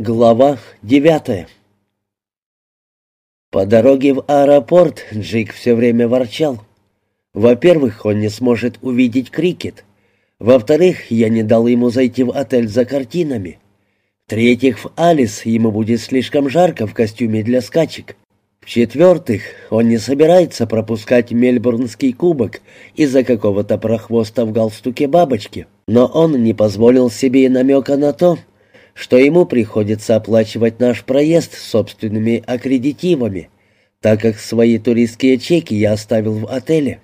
Глава девятая По дороге в аэропорт Джик все время ворчал. Во-первых, он не сможет увидеть крикет. Во-вторых, я не дал ему зайти в отель за картинами. В-третьих, в Алис ему будет слишком жарко в костюме для скачек. В-четвертых, он не собирается пропускать Мельбурнский кубок из-за какого-то прохвоста в галстуке бабочки. Но он не позволил себе и намека на то, что ему приходится оплачивать наш проезд собственными аккредитивами, так как свои туристские чеки я оставил в отеле.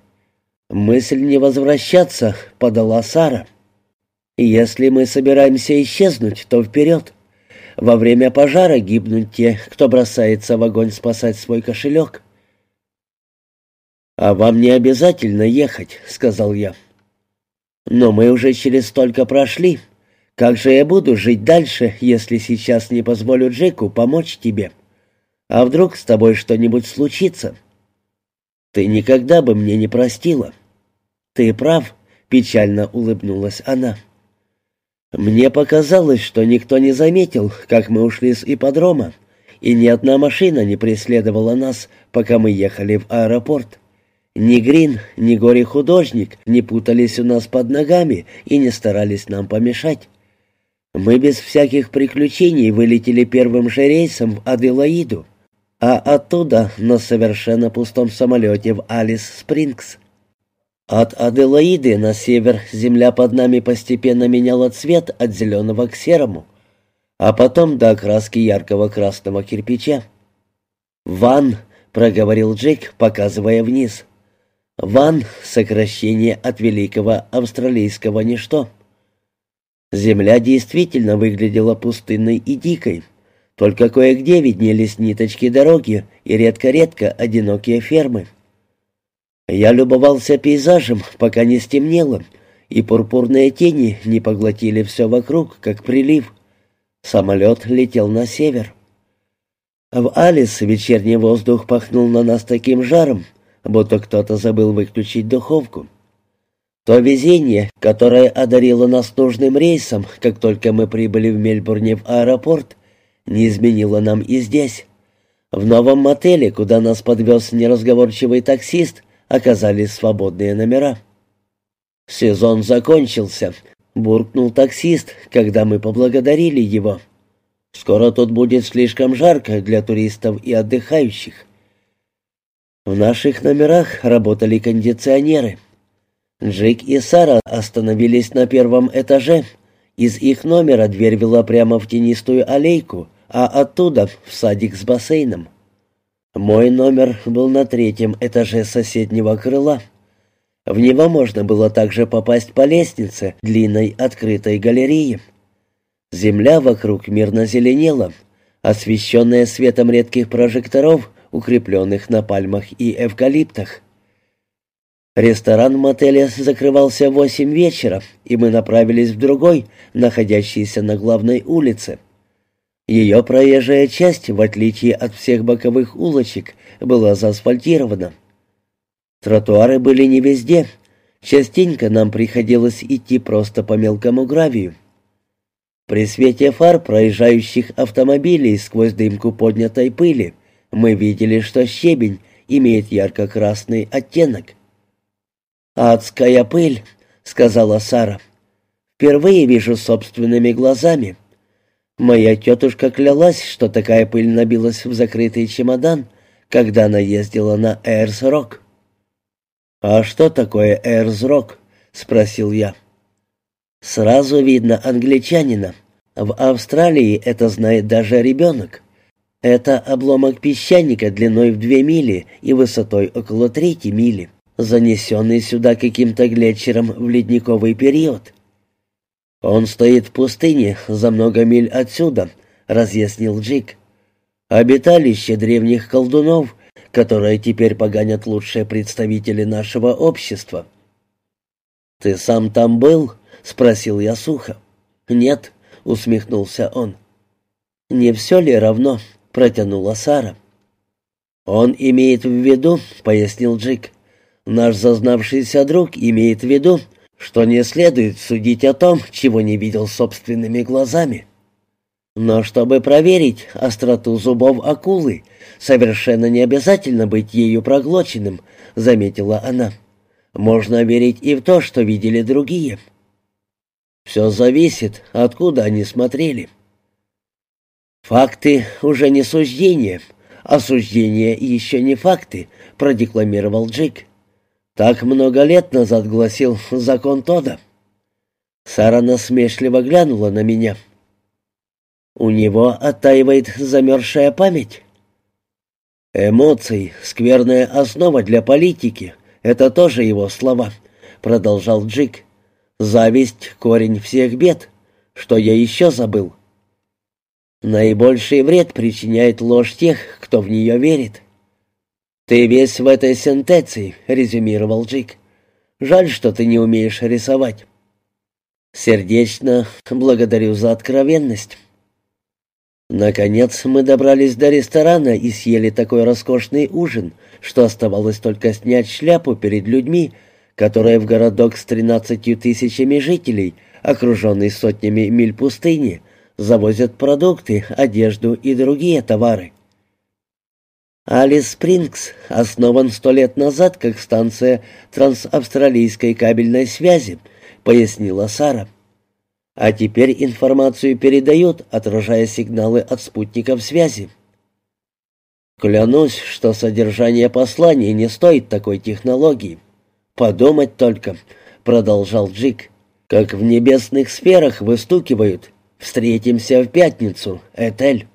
Мысль не возвращаться подала Сара. Если мы собираемся исчезнуть, то вперед. Во время пожара гибнут те, кто бросается в огонь спасать свой кошелек. «А вам не обязательно ехать», — сказал я. «Но мы уже через столько прошли. Как же я буду жить дальше, если сейчас не позволю Джеку помочь тебе? А вдруг с тобой что-нибудь случится? Ты никогда бы мне не простила. Ты прав, печально улыбнулась она. Мне показалось, что никто не заметил, как мы ушли с ипподрома, и ни одна машина не преследовала нас, пока мы ехали в аэропорт. Ни Грин, ни горе-художник не путались у нас под ногами и не старались нам помешать. Мы без всяких приключений вылетели первым же рейсом в Аделаиду, а оттуда на совершенно пустом самолете в Алис-Спрингс. От Аделаиды на север земля под нами постепенно меняла цвет от зеленого к серому, а потом до окраски яркого красного кирпича. «Ван», — проговорил Джек, показывая вниз. «Ван» — сокращение от великого австралийского «ничто». Земля действительно выглядела пустынной и дикой. Только кое-где виднелись ниточки дороги и редко-редко одинокие фермы. Я любовался пейзажем, пока не стемнело, и пурпурные тени не поглотили все вокруг, как прилив. Самолет летел на север. В Алис вечерний воздух пахнул на нас таким жаром, будто кто-то забыл выключить духовку. То везение, которое одарило нас нужным рейсом, как только мы прибыли в Мельбурне в аэропорт, не изменило нам и здесь. В новом мотеле, куда нас подвез неразговорчивый таксист, оказались свободные номера. «Сезон закончился», — буркнул таксист, когда мы поблагодарили его. «Скоро тут будет слишком жарко для туристов и отдыхающих». В наших номерах работали кондиционеры — Джек и Сара остановились на первом этаже. Из их номера дверь вела прямо в тенистую аллейку, а оттуда в садик с бассейном. Мой номер был на третьем этаже соседнего крыла. В него можно было также попасть по лестнице длинной открытой галереи. Земля вокруг мирно зеленела, освещенная светом редких прожекторов, укрепленных на пальмах и эвкалиптах. Ресторан в мотеле закрывался в восемь вечера, и мы направились в другой, находящийся на главной улице. Ее проезжая часть, в отличие от всех боковых улочек, была заасфальтирована. Тротуары были не везде. Частенько нам приходилось идти просто по мелкому гравию. При свете фар проезжающих автомобилей сквозь дымку поднятой пыли мы видели, что щебень имеет ярко-красный оттенок. «Адская пыль», — сказала Сара. «Впервые вижу собственными глазами. Моя тетушка клялась, что такая пыль набилась в закрытый чемодан, когда она ездила на Эрс-Рок». «А что такое Эрс-Рок?» — спросил я. «Сразу видно англичанина. В Австралии это знает даже ребенок. Это обломок песчаника длиной в две мили и высотой около трети мили занесенный сюда каким-то глетчером в ледниковый период. «Он стоит в пустыне за много миль отсюда», — разъяснил Джик. «Обиталище древних колдунов, которые теперь поганят лучшие представители нашего общества». «Ты сам там был?» — спросил я сухо. «Нет», — усмехнулся он. «Не все ли равно?» — протянула Сара. «Он имеет в виду», — пояснил Джик, Наш зазнавшийся друг имеет в виду, что не следует судить о том, чего не видел собственными глазами. Но чтобы проверить остроту зубов акулы, совершенно не обязательно быть ею проглоченным, заметила она. Можно верить и в то, что видели другие. Все зависит, откуда они смотрели. «Факты уже не суждения, а суждения еще не факты», — продекламировал Джик. «Так много лет назад гласил закон Тода». Сара насмешливо глянула на меня. «У него оттаивает замерзшая память». «Эмоции — скверная основа для политики. Это тоже его слова», — продолжал Джик. «Зависть — корень всех бед. Что я еще забыл?» Наибольший вред причиняет ложь тех, кто в нее верит. «Ты весь в этой сентенции», — резюмировал Джик. «Жаль, что ты не умеешь рисовать». «Сердечно благодарю за откровенность». Наконец мы добрались до ресторана и съели такой роскошный ужин, что оставалось только снять шляпу перед людьми, которые в городок с тринадцатью тысячами жителей, окруженный сотнями миль пустыни, завозят продукты, одежду и другие товары. Алис Спрингс основан сто лет назад как станция трансавстралийской кабельной связи, пояснила Сара. А теперь информацию передают, отражая сигналы от спутников связи. Клянусь, что содержание послания не стоит такой технологии. Подумать только, продолжал Джик, как в небесных сферах выстукивают Встретимся в пятницу, Этель».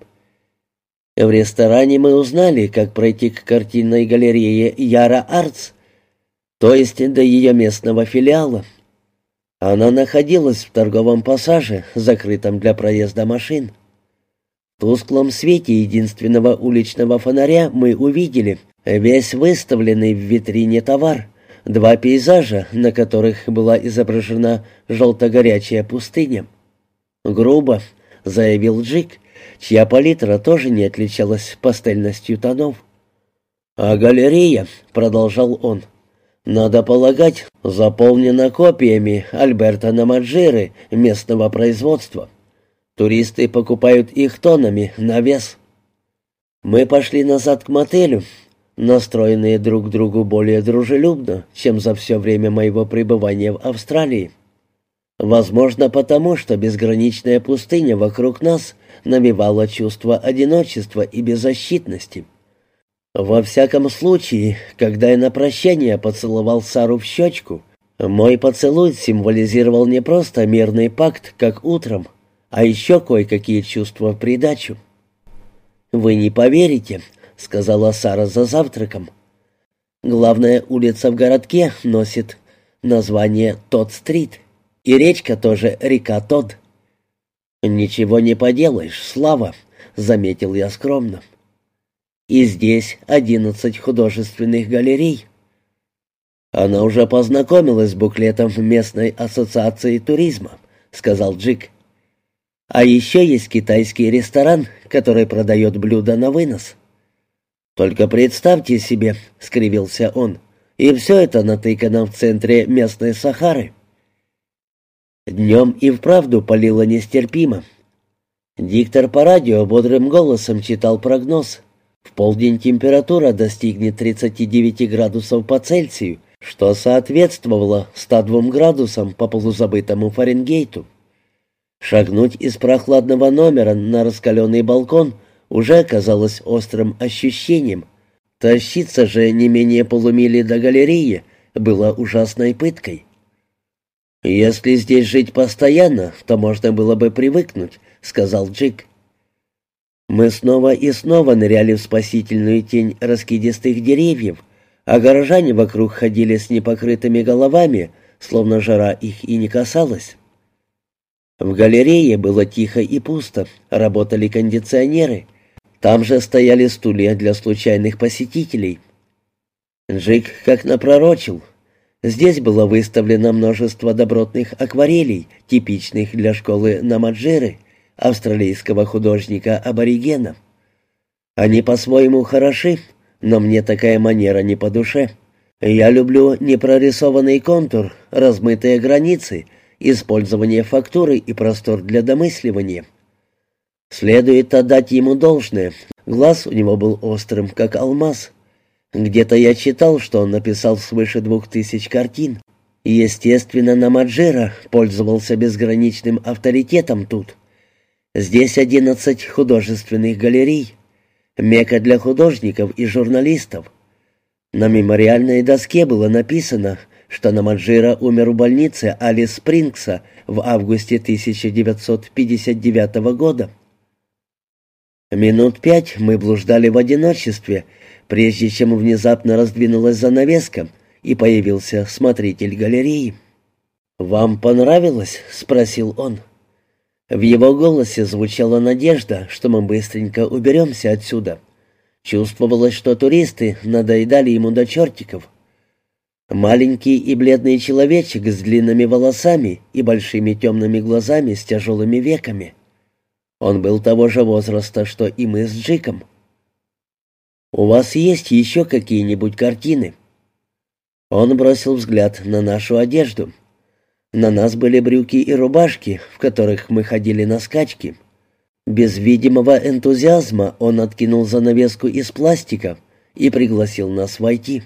В ресторане мы узнали, как пройти к картинной галерее Яра Артс, то есть до ее местного филиала. Она находилась в торговом пассаже, закрытом для проезда машин. В тусклом свете единственного уличного фонаря мы увидели весь выставленный в витрине товар, два пейзажа, на которых была изображена желто-горячая пустыня. «Грубо», — заявил Джик, чья палитра тоже не отличалась пастельностью тонов. «А галерея», — продолжал он, — «надо полагать, заполнена копиями Альберта Намаджиры местного производства. Туристы покупают их тонами на вес». Мы пошли назад к мотелю, настроенные друг к другу более дружелюбно, чем за все время моего пребывания в Австралии. Возможно, потому что безграничная пустыня вокруг нас навевала чувство одиночества и беззащитности. Во всяком случае, когда я на прощание поцеловал Сару в щечку, мой поцелуй символизировал не просто мирный пакт, как утром, а еще кое-какие чувства в придачу. «Вы не поверите», — сказала Сара за завтраком. «Главная улица в городке носит название Тот-стрит». И речка тоже река Тод. «Ничего не поделаешь, Слава», — заметил я скромно. «И здесь одиннадцать художественных галерей». «Она уже познакомилась с буклетом местной ассоциации туризма», — сказал Джик. «А еще есть китайский ресторан, который продает блюда на вынос». «Только представьте себе», — скривился он, — «и все это натыкано в центре местной Сахары». Днем и вправду палило нестерпимо. Диктор по радио бодрым голосом читал прогноз. В полдень температура достигнет 39 градусов по Цельсию, что соответствовало 102 градусам по полузабытому Фаренгейту. Шагнуть из прохладного номера на раскаленный балкон уже оказалось острым ощущением. Тащиться же не менее полумили до галереи было ужасной пыткой. «Если здесь жить постоянно, то можно было бы привыкнуть», — сказал Джик. Мы снова и снова ныряли в спасительную тень раскидистых деревьев, а горожане вокруг ходили с непокрытыми головами, словно жара их и не касалась. В галерее было тихо и пусто, работали кондиционеры. Там же стояли стулья для случайных посетителей. Джик как напророчил, Здесь было выставлено множество добротных акварелей, типичных для школы Намаджеры, австралийского художника-аборигена. Они по-своему хороши, но мне такая манера не по душе. Я люблю непрорисованный контур, размытые границы, использование фактуры и простор для домысливания. Следует отдать ему должное. Глаз у него был острым, как алмаз. Где-то я читал, что он написал свыше двух тысяч картин. Естественно, Намаджира пользовался безграничным авторитетом тут. Здесь одиннадцать художественных галерей. Мека для художников и журналистов. На мемориальной доске было написано, что Намаджира умер в больнице Алис Спрингса в августе 1959 года. Минут пять мы блуждали в одиночестве, прежде чем внезапно раздвинулась занавеска, и появился смотритель галереи. «Вам понравилось?» — спросил он. В его голосе звучала надежда, что мы быстренько уберемся отсюда. Чувствовалось, что туристы надоедали ему до чертиков. Маленький и бледный человечек с длинными волосами и большими темными глазами с тяжелыми веками. Он был того же возраста, что и мы с Джиком. «У вас есть еще какие-нибудь картины?» Он бросил взгляд на нашу одежду. На нас были брюки и рубашки, в которых мы ходили на скачки. Без видимого энтузиазма он откинул занавеску из пластика и пригласил нас войти.